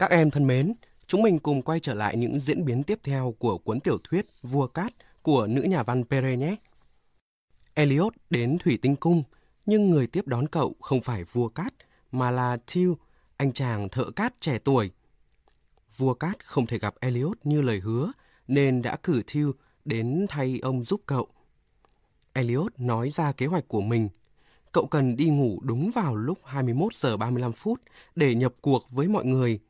Các em thân mến, chúng mình cùng quay trở lại những diễn biến tiếp theo của cuốn tiểu thuyết Vua Cát của nữ nhà văn Pere nhé. Elliot đến Thủy Tinh Cung, nhưng người tiếp đón cậu không phải vua cát, mà là Teal, anh chàng thợ cát trẻ tuổi. Vua cát không thể gặp Elliot như lời hứa, nên đã cử Teal đến thay ông giúp cậu. Elliot nói ra kế hoạch của mình. Cậu cần đi ngủ đúng vào lúc 21 giờ 35 phút để nhập cuộc với mọi người.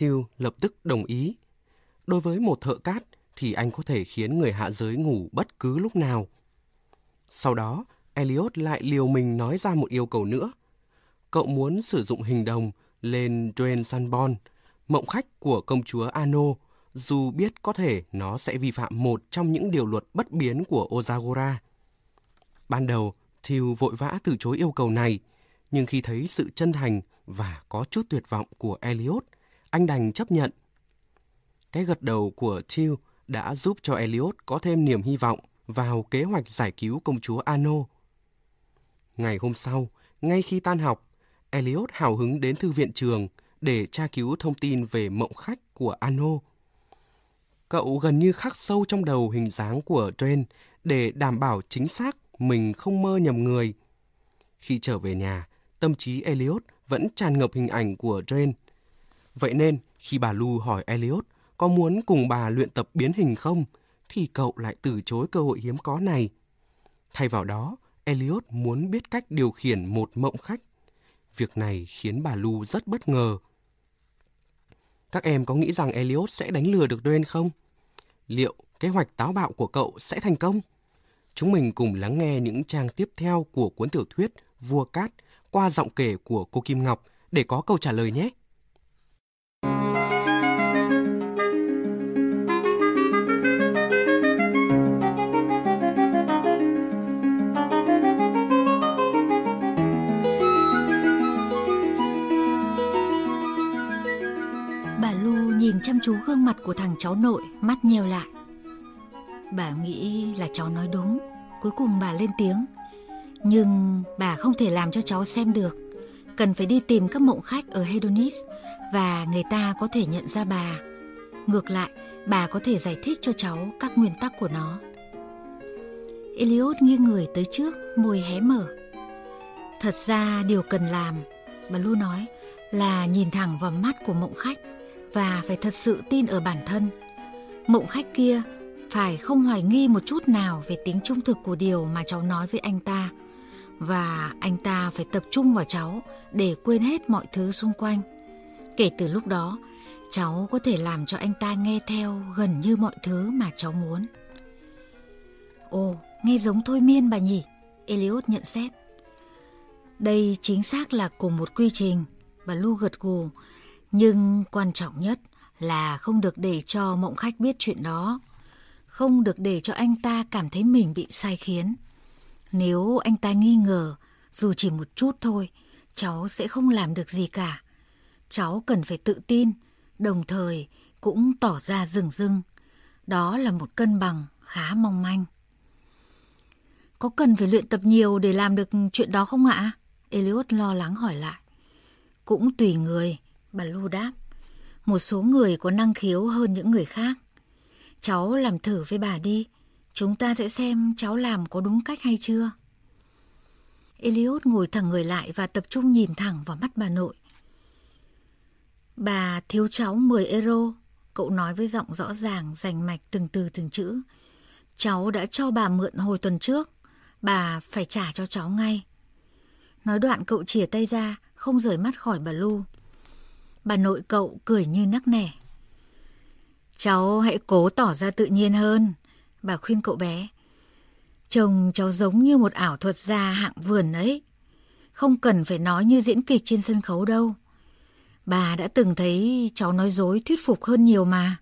Teal lập tức đồng ý. Đối với một thợ cát thì anh có thể khiến người hạ giới ngủ bất cứ lúc nào. Sau đó, Elliot lại liều mình nói ra một yêu cầu nữa. Cậu muốn sử dụng hình đồng lên Dwayne Sanborn, mộng khách của công chúa Ano, dù biết có thể nó sẽ vi phạm một trong những điều luật bất biến của Ozagora. Ban đầu, Thiel vội vã từ chối yêu cầu này, nhưng khi thấy sự chân thành và có chút tuyệt vọng của Elliot, anh đành chấp nhận. Cái gật đầu của Thiel đã giúp cho Elliot có thêm niềm hy vọng vào kế hoạch giải cứu công chúa Ano. Ngày hôm sau, ngay khi tan học, Elliot hào hứng đến thư viện trường để tra cứu thông tin về mộng khách của Ano. Cậu gần như khắc sâu trong đầu hình dáng của Dren để đảm bảo chính xác mình không mơ nhầm người. Khi trở về nhà, tâm trí Elliot vẫn tràn ngập hình ảnh của Dren. Vậy nên, khi bà Lu hỏi Elliot có muốn cùng bà luyện tập biến hình không, thì cậu lại từ chối cơ hội hiếm có này. Thay vào đó, Elliot muốn biết cách điều khiển một mộng khách. Việc này khiến bà Lu rất bất ngờ. Các em có nghĩ rằng Elliot sẽ đánh lừa được Dwayne không? Liệu kế hoạch táo bạo của cậu sẽ thành công? Chúng mình cùng lắng nghe những trang tiếp theo của cuốn tiểu thuyết Vua Cát qua giọng kể của cô Kim Ngọc để có câu trả lời nhé. Bà lu nhìn chăm chú gương mặt của thằng cháu nội, mắt nheo lại. Bà nghĩ là cháu nói đúng, cuối cùng bà lên tiếng. Nhưng bà không thể làm cho cháu xem được, cần phải đi tìm các mộng khách ở Hedonis và người ta có thể nhận ra bà. Ngược lại, bà có thể giải thích cho cháu các nguyên tắc của nó. Eliot nghiêng người tới trước, môi hé mở. Thật ra điều cần làm, bà Lu nói, là nhìn thẳng vào mắt của mộng khách và phải thật sự tin ở bản thân. Mộng khách kia phải không hoài nghi một chút nào về tính trung thực của điều mà cháu nói với anh ta và anh ta phải tập trung vào cháu để quên hết mọi thứ xung quanh. Kể từ lúc đó, cháu có thể làm cho anh ta nghe theo gần như mọi thứ mà cháu muốn. Ồ, nghe giống thôi miên bà nhỉ? Eliot nhận xét. Đây chính xác là cùng một quy trình, bà Lu gật gù nhưng quan trọng nhất là không được để cho mộng khách biết chuyện đó. Không được để cho anh ta cảm thấy mình bị sai khiến. Nếu anh ta nghi ngờ, dù chỉ một chút thôi, cháu sẽ không làm được gì cả. Cháu cần phải tự tin, đồng thời cũng tỏ ra rừng rưng. Đó là một cân bằng khá mong manh. Có cần phải luyện tập nhiều để làm được chuyện đó không ạ? Eliot lo lắng hỏi lại. Cũng tùy người, Bà Lu đáp, một số người có năng khiếu hơn những người khác. Cháu làm thử với bà đi, chúng ta sẽ xem cháu làm có đúng cách hay chưa. Eliot ngồi thẳng người lại và tập trung nhìn thẳng vào mắt bà nội. Bà thiếu cháu 10 euro, cậu nói với giọng rõ ràng, rành mạch từng từ từng chữ. Cháu đã cho bà mượn hồi tuần trước, bà phải trả cho cháu ngay. Nói đoạn cậu chìa tay ra, không rời mắt khỏi bà Lu. Bà nội cậu cười như nắc nẻ. Cháu hãy cố tỏ ra tự nhiên hơn, bà khuyên cậu bé. Chồng cháu giống như một ảo thuật gia hạng vườn ấy. Không cần phải nói như diễn kịch trên sân khấu đâu. Bà đã từng thấy cháu nói dối thuyết phục hơn nhiều mà.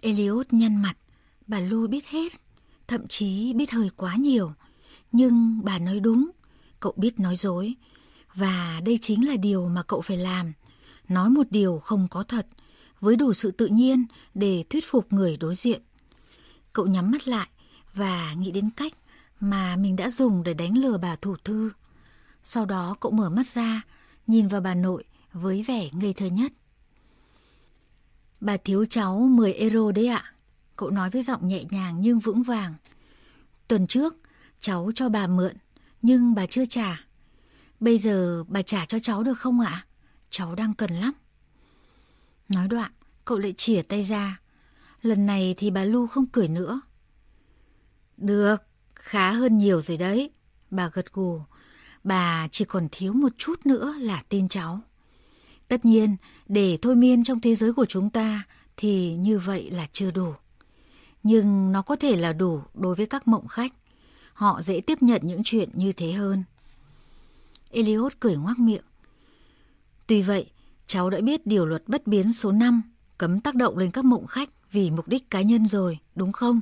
Eliot nhăn mặt, bà Lu biết hết, thậm chí biết hơi quá nhiều. Nhưng bà nói đúng, cậu biết nói dối. Và đây chính là điều mà cậu phải làm nói một điều không có thật với đủ sự tự nhiên để thuyết phục người đối diện. Cậu nhắm mắt lại và nghĩ đến cách mà mình đã dùng để đánh lừa bà thủ thư. Sau đó cậu mở mắt ra, nhìn vào bà nội với vẻ ngây thơ nhất. Bà thiếu cháu 10 euro đấy ạ. Cậu nói với giọng nhẹ nhàng nhưng vững vàng. Tuần trước, cháu cho bà mượn, nhưng bà chưa trả. Bây giờ bà trả cho cháu được không ạ? Cháu đang cần lắm. Nói đoạn, cậu lại chìa tay ra. Lần này thì bà Lu không cười nữa. Được, khá hơn nhiều rồi đấy. Bà gật gù. Bà chỉ còn thiếu một chút nữa là tin cháu. Tất nhiên, để thôi miên trong thế giới của chúng ta thì như vậy là chưa đủ. Nhưng nó có thể là đủ đối với các mộng khách. Họ dễ tiếp nhận những chuyện như thế hơn. Eliot cười ngoác miệng. Tuy vậy, cháu đã biết điều luật bất biến số 5 cấm tác động lên các mộng khách vì mục đích cá nhân rồi, đúng không?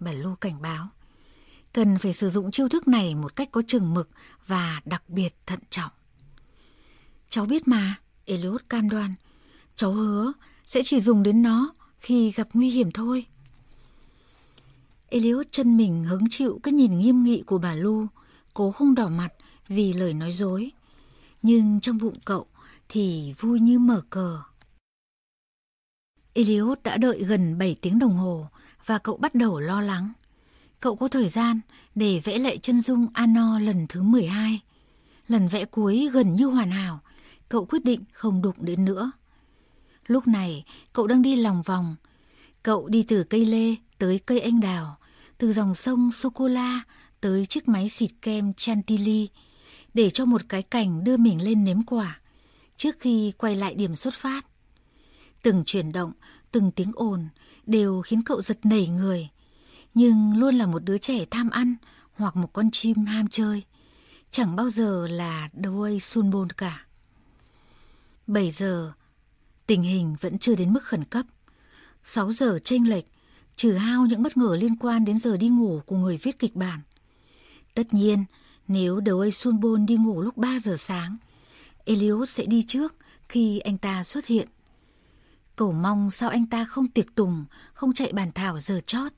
Bà Lu cảnh báo. Cần phải sử dụng chiêu thức này một cách có chừng mực và đặc biệt thận trọng. Cháu biết mà, Eliot cam đoan. Cháu hứa sẽ chỉ dùng đến nó khi gặp nguy hiểm thôi. Eliot chân mình hứng chịu cái nhìn nghiêm nghị của bà Lu, cố không đỏ mặt vì lời nói dối. Nhưng trong bụng cậu thì vui như mở cờ. Eliot đã đợi gần 7 tiếng đồng hồ và cậu bắt đầu lo lắng. Cậu có thời gian để vẽ lại chân dung Ano lần thứ 12. Lần vẽ cuối gần như hoàn hảo, cậu quyết định không đụng đến nữa. Lúc này, cậu đang đi lòng vòng. Cậu đi từ cây lê tới cây anh đào, từ dòng sông sô-cô-la tới chiếc máy xịt kem Chantilly để cho một cái cảnh đưa mình lên nếm quả trước khi quay lại điểm xuất phát. Từng chuyển động, từng tiếng ồn đều khiến cậu giật nảy người, nhưng luôn là một đứa trẻ tham ăn hoặc một con chim ham chơi. Chẳng bao giờ là đôi sunbon cả. 7 giờ, tình hình vẫn chưa đến mức khẩn cấp. 6 giờ chênh lệch, trừ hao những bất ngờ liên quan đến giờ đi ngủ của người viết kịch bản. Tất nhiên, nếu đầu Sunbon đi ngủ lúc 3 giờ sáng, Eliot sẽ đi trước khi anh ta xuất hiện. Cầu mong sao anh ta không tiệc tùng, không chạy bàn thảo giờ chót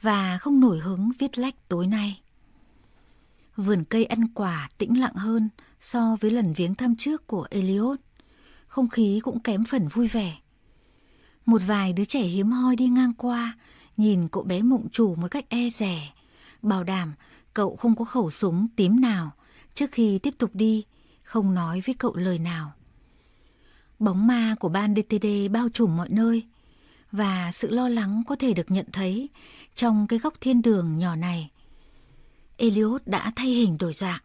và không nổi hứng viết lách tối nay. Vườn cây ăn quả tĩnh lặng hơn so với lần viếng thăm trước của Eliot. Không khí cũng kém phần vui vẻ. Một vài đứa trẻ hiếm hoi đi ngang qua, nhìn cậu bé mộng chủ một cách e rẻ, bảo đảm cậu không có khẩu súng tím nào trước khi tiếp tục đi, không nói với cậu lời nào. Bóng ma của ban DTD bao trùm mọi nơi và sự lo lắng có thể được nhận thấy trong cái góc thiên đường nhỏ này. Elliot đã thay hình đổi dạng.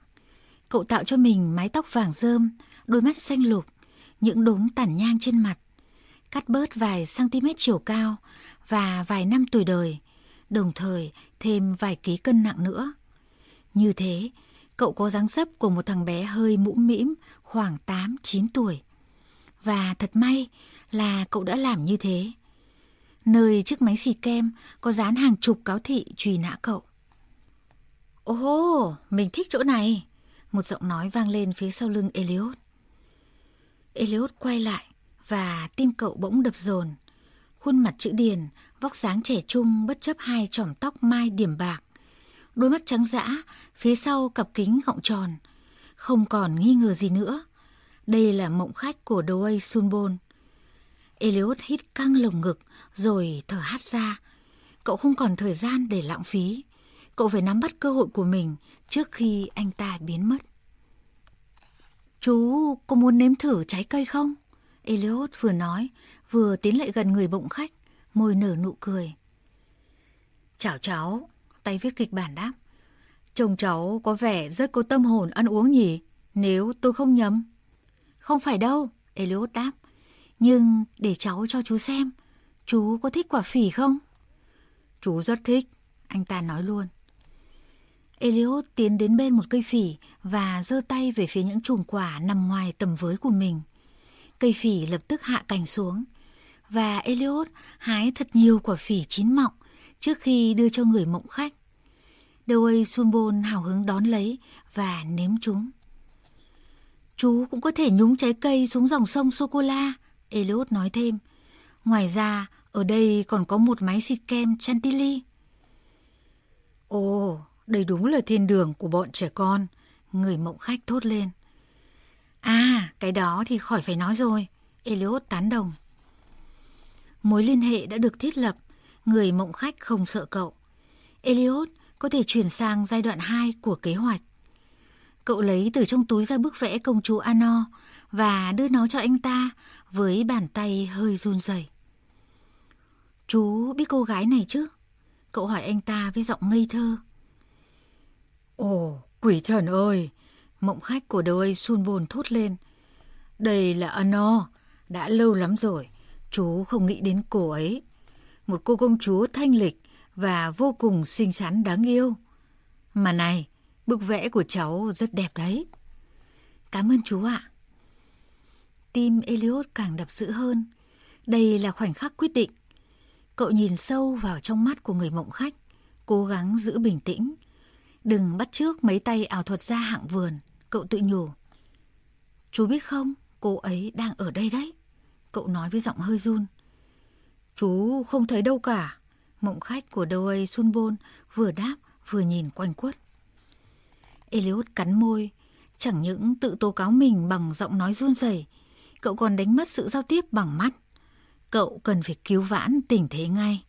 Cậu tạo cho mình mái tóc vàng rơm, đôi mắt xanh lục, những đốm tản nhang trên mặt, cắt bớt vài cm chiều cao và vài năm tuổi đời, đồng thời thêm vài ký cân nặng nữa. Như thế, cậu có dáng dấp của một thằng bé hơi mũm mĩm khoảng 8-9 tuổi. Và thật may là cậu đã làm như thế. Nơi chiếc máy xì kem có dán hàng chục cáo thị truy nã cậu. Ồ, mình thích chỗ này. Một giọng nói vang lên phía sau lưng Elliot. Elliot quay lại và tim cậu bỗng đập dồn. Khuôn mặt chữ điền, vóc dáng trẻ trung bất chấp hai chỏm tóc mai điểm bạc. Đôi mắt trắng dã, phía sau cặp kính gọng tròn. Không còn nghi ngờ gì nữa. Đây là mộng khách của Doei Sunbon. Elliot hít căng lồng ngực rồi thở hắt ra. Cậu không còn thời gian để lãng phí. Cậu phải nắm bắt cơ hội của mình trước khi anh ta biến mất. Chú có muốn nếm thử trái cây không? Elliot vừa nói, vừa tiến lại gần người bụng khách, môi nở nụ cười. Chào cháu, tay viết kịch bản đáp. Chồng cháu có vẻ rất có tâm hồn ăn uống nhỉ, nếu tôi không nhầm. Không phải đâu, Elliot đáp. Nhưng để cháu cho chú xem, chú có thích quả phỉ không? Chú rất thích, anh ta nói luôn. Elliot tiến đến bên một cây phỉ và giơ tay về phía những chùm quả nằm ngoài tầm với của mình. Cây phỉ lập tức hạ cành xuống và Elliot hái thật nhiều quả phỉ chín mọng trước khi đưa cho người mộng khách. Dewey Sunbon hào hứng đón lấy và nếm chúng. Chú cũng có thể nhúng trái cây xuống dòng sông sô-cô-la, Elliot nói thêm. Ngoài ra, ở đây còn có một máy xịt kem Chantilly. Ồ, đây đúng là thiên đường của bọn trẻ con, người mộng khách thốt lên. À, cái đó thì khỏi phải nói rồi, Elliot tán đồng. Mối liên hệ đã được thiết lập, người mộng khách không sợ cậu. Elliot có thể chuyển sang giai đoạn 2 của kế hoạch. Cậu lấy từ trong túi ra bức vẽ công chúa Ano và đưa nó cho anh ta với bàn tay hơi run rẩy. Chú biết cô gái này chứ? Cậu hỏi anh ta với giọng ngây thơ. Ồ, quỷ thần ơi! Mộng khách của đầu ấy sun bồn thốt lên. Đây là Ano, đã lâu lắm rồi, chú không nghĩ đến cô ấy. Một cô công chúa thanh lịch và vô cùng xinh xắn đáng yêu. Mà này, bức vẽ của cháu rất đẹp đấy. Cảm ơn chú ạ. Tim Elliot càng đập dữ hơn. Đây là khoảnh khắc quyết định. Cậu nhìn sâu vào trong mắt của người mộng khách, cố gắng giữ bình tĩnh. Đừng bắt trước mấy tay ảo thuật gia hạng vườn, cậu tự nhủ. Chú biết không, cô ấy đang ở đây đấy. Cậu nói với giọng hơi run. Chú không thấy đâu cả. Mộng khách của Doei Sunbon vừa đáp vừa nhìn quanh quất. Eliud cắn môi, chẳng những tự tố cáo mình bằng giọng nói run rẩy, cậu còn đánh mất sự giao tiếp bằng mắt. Cậu cần phải cứu vãn tình thế ngay.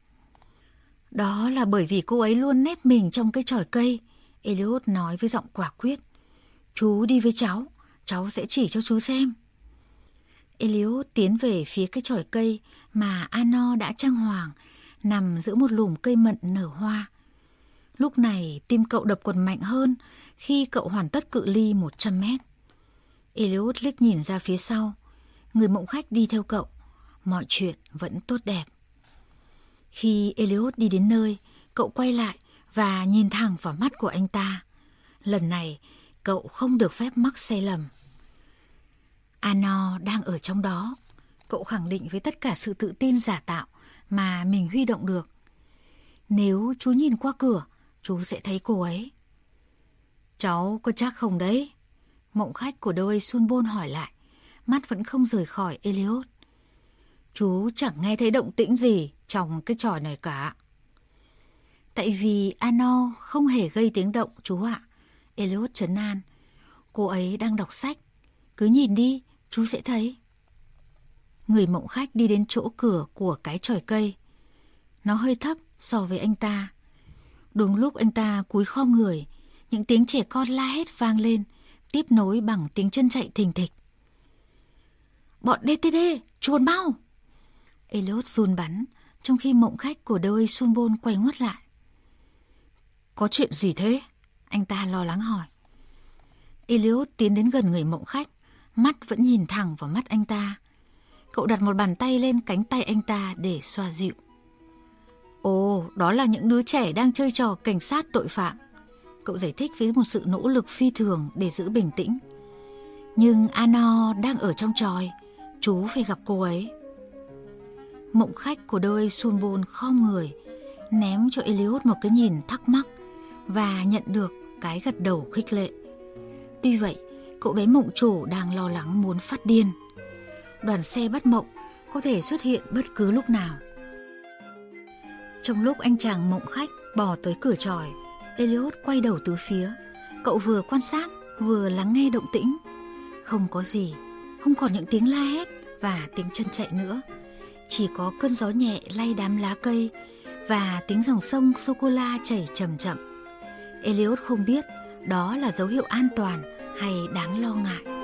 Đó là bởi vì cô ấy luôn nép mình trong cái tròi cây, Eliud nói với giọng quả quyết. Chú đi với cháu, cháu sẽ chỉ cho chú xem. Eliud tiến về phía cái tròi cây mà Ano đã trang hoàng, nằm giữa một lùm cây mận nở hoa. Lúc này tim cậu đập còn mạnh hơn khi cậu hoàn tất cự ly 100 mét. Eliud liếc nhìn ra phía sau. Người mộng khách đi theo cậu. Mọi chuyện vẫn tốt đẹp. Khi Eliud đi đến nơi, cậu quay lại và nhìn thẳng vào mắt của anh ta. Lần này, cậu không được phép mắc sai lầm. Ano đang ở trong đó. Cậu khẳng định với tất cả sự tự tin giả tạo mà mình huy động được. Nếu chú nhìn qua cửa, chú sẽ thấy cô ấy. Cháu có chắc không đấy? Mộng khách của đôi Sunbon hỏi lại, mắt vẫn không rời khỏi Elliot. Chú chẳng nghe thấy động tĩnh gì trong cái trò này cả. Tại vì Ano không hề gây tiếng động chú ạ. Elliot trấn an. Cô ấy đang đọc sách. Cứ nhìn đi, chú sẽ thấy. Người mộng khách đi đến chỗ cửa của cái tròi cây. Nó hơi thấp so với anh ta. Đúng lúc anh ta cúi khom người, những tiếng trẻ con la hét vang lên, tiếp nối bằng tiếng chân chạy thình thịch. Bọn DTD, chuồn mau! Elliot run bắn, trong khi mộng khách của Dewey Sunbon quay ngoắt lại. Có chuyện gì thế? Anh ta lo lắng hỏi. Elliot tiến đến gần người mộng khách, mắt vẫn nhìn thẳng vào mắt anh ta. Cậu đặt một bàn tay lên cánh tay anh ta để xoa dịu. Ồ, đó là những đứa trẻ đang chơi trò cảnh sát tội phạm. Cậu giải thích với một sự nỗ lực phi thường để giữ bình tĩnh. Nhưng Ano đang ở trong tròi, chú phải gặp cô ấy. Mộng khách của đôi Sunbon khom người, ném cho Eliud một cái nhìn thắc mắc và nhận được cái gật đầu khích lệ. Tuy vậy, cậu bé mộng chủ đang lo lắng muốn phát điên. Đoàn xe bắt mộng có thể xuất hiện bất cứ lúc nào. Trong lúc anh chàng mộng khách bò tới cửa tròi, Elliot quay đầu từ phía. Cậu vừa quan sát, vừa lắng nghe động tĩnh. Không có gì, không còn những tiếng la hét và tiếng chân chạy nữa. Chỉ có cơn gió nhẹ lay đám lá cây và tiếng dòng sông sô-cô-la chảy chậm chậm. Elliot không biết đó là dấu hiệu an toàn hay đáng lo ngại.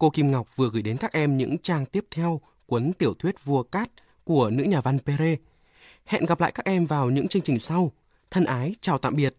Cô Kim Ngọc vừa gửi đến các em những trang tiếp theo cuốn tiểu thuyết Vua Cát của nữ nhà văn Pere. Hẹn gặp lại các em vào những chương trình sau. Thân ái, chào tạm biệt.